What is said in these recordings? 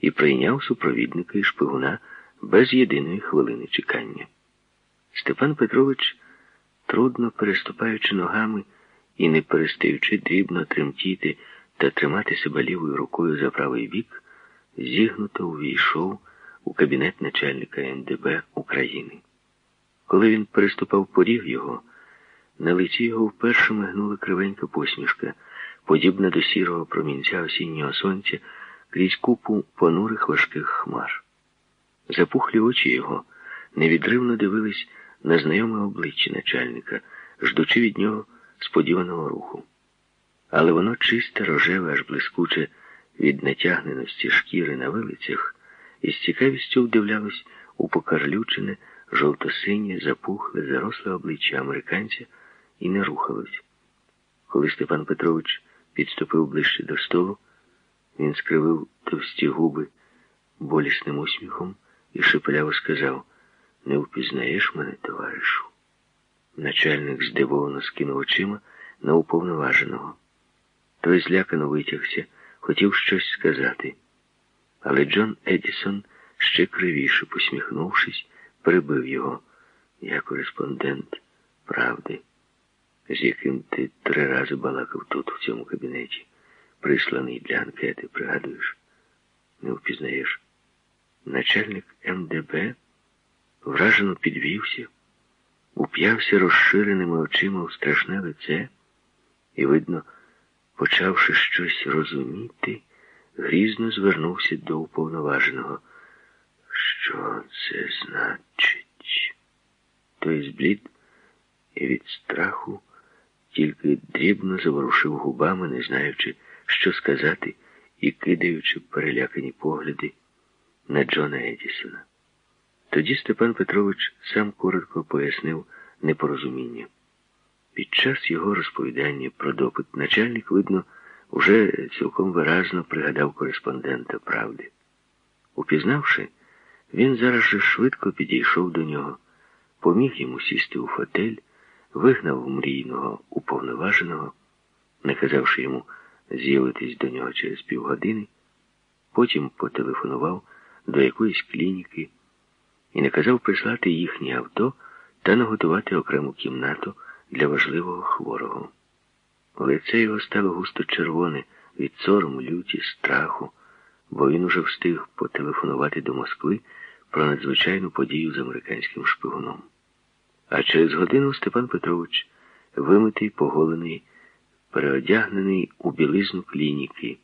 і прийняв супровідника і шпигуна без єдиної хвилини чекання. Степан Петрович, трудно переступаючи ногами і не перестаючи дрібно тремтіти та тримати себе лівою рукою за правий бік, зігнуто увійшов у кабінет начальника НДБ України. Коли він переступав поріг його, на лиці його вперше мигнула кривенька посмішка, подібна до сірого промінця осіннього сонця крізь купу понурих важких хмар. Запухлі очі його невідривно дивились на знайоме обличчя начальника, ждучи від нього сподіваного руху. Але воно чисте, рожеве, аж блискуче від натягненості шкіри на вилицях, і з цікавістю вдивлялось у покарлючене, жовто-синє, запухле, заросле обличчя американця і не рухалось. Коли Степан Петрович підступив ближче до столу, він скривив товсті губи болісним усміхом і шепеляво сказав Не впізнаєш мене, товаришу? Начальник здивовано скинув очима на уповноваженого. Той злякано витягся, хотів щось сказати. Але Джон Едісон, ще кривіше посміхнувшись, перебив його. Я кореспондент правди, з яким ти три рази балакав тут, в цьому кабінеті, присланий для анкети, пригадуєш? Не впізнаєш? Начальник МДБ вражено підвівся, уп'явся розширеними очима у страшне лице і, видно, почавши щось розуміти, грізно звернувся до уповноваженого. Що це значить? Той зблід і від страху тільки дрібно заворушив губами, не знаючи, що сказати, і кидаючи перелякані погляди на Джона Едісона. Тоді Степан Петрович сам коротко пояснив непорозуміння. Під час його розповідання про допит начальник, видно, уже цілком виразно пригадав кореспондента правди. Упізнавши, він зараз же швидко підійшов до нього, поміг йому сісти у фотель, вигнав мрійного уповноваженого, наказавши йому з'явитись до нього через півгодини, потім потелефонував до якоїсь клініки і наказав прислати їхнє авто та наготувати окрему кімнату для важливого хворого. Лице його стало густо червоне від сорому, люті, страху, бо він уже встиг потелефонувати до Москви про надзвичайну подію з американським шпигуном. А через годину Степан Петрович, вимитий, поголений, переодягнений у білизну клініки,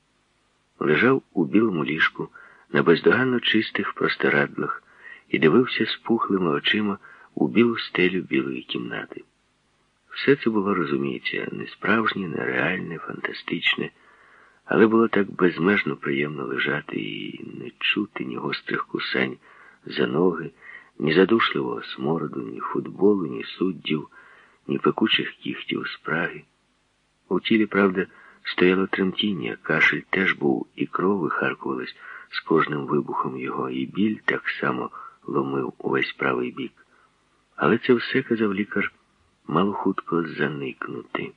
лежав у білому ліжку на бездоганно чистих простирадлах і дивився спухлими очима у білу стелю білої кімнати. Все це було, розуміється, не справжнє, не реальне, фантастичне, але було так безмежно приємно лежати і не чути ні гострих кусань за ноги, ні задушливого смороду, ні футболу, ні суддів, ні пекучих кіхтів спраги. У тілі, правда, стояло тремтіння, кашель теж був, і кров вихаркувалась з кожним вибухом його, і біль так само ломив увесь правий бік. Але це все, казав лікар, мало хутко заникнути.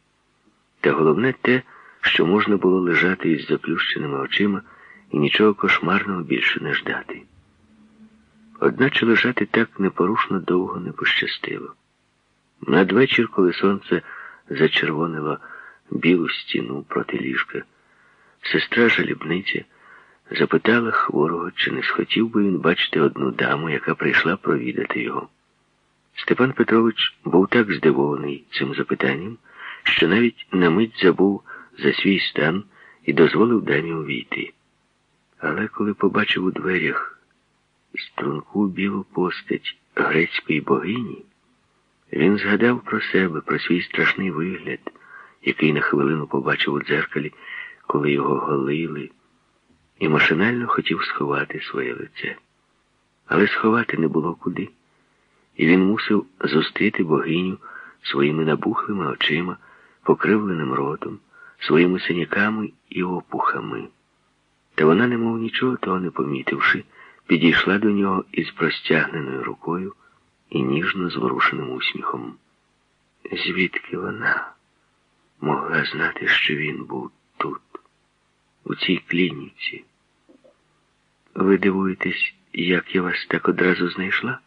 Та головне те, що можна було лежати із заплющеними очима і нічого кошмарного більше не ждати. Одначе лежати так непорушно довго не пощастило. Надвечір, коли сонце зачервонило білу стіну проти ліжка, сестра жалібниця запитала хворого, чи не схотів би він бачити одну даму, яка прийшла провідати його. Степан Петрович був так здивований цим запитанням, що навіть на мить забув за свій стан і дозволив дамі увійти. Але коли побачив у дверях струнку білу постать грецької богині, він згадав про себе, про свій страшний вигляд, який на хвилину побачив у дзеркалі, коли його голили, і машинально хотів сховати своє лице. Але сховати не було куди і він мусив зустріти богиню своїми набухлими очима, покривленим ротом, своїми синяками і опухами. Та вона, немов нічого того не помітивши, підійшла до нього із простягненою рукою і ніжно зворушеним усміхом. Звідки вона могла знати, що він був тут, у цій клініці? Ви дивуєтесь, як я вас так одразу знайшла?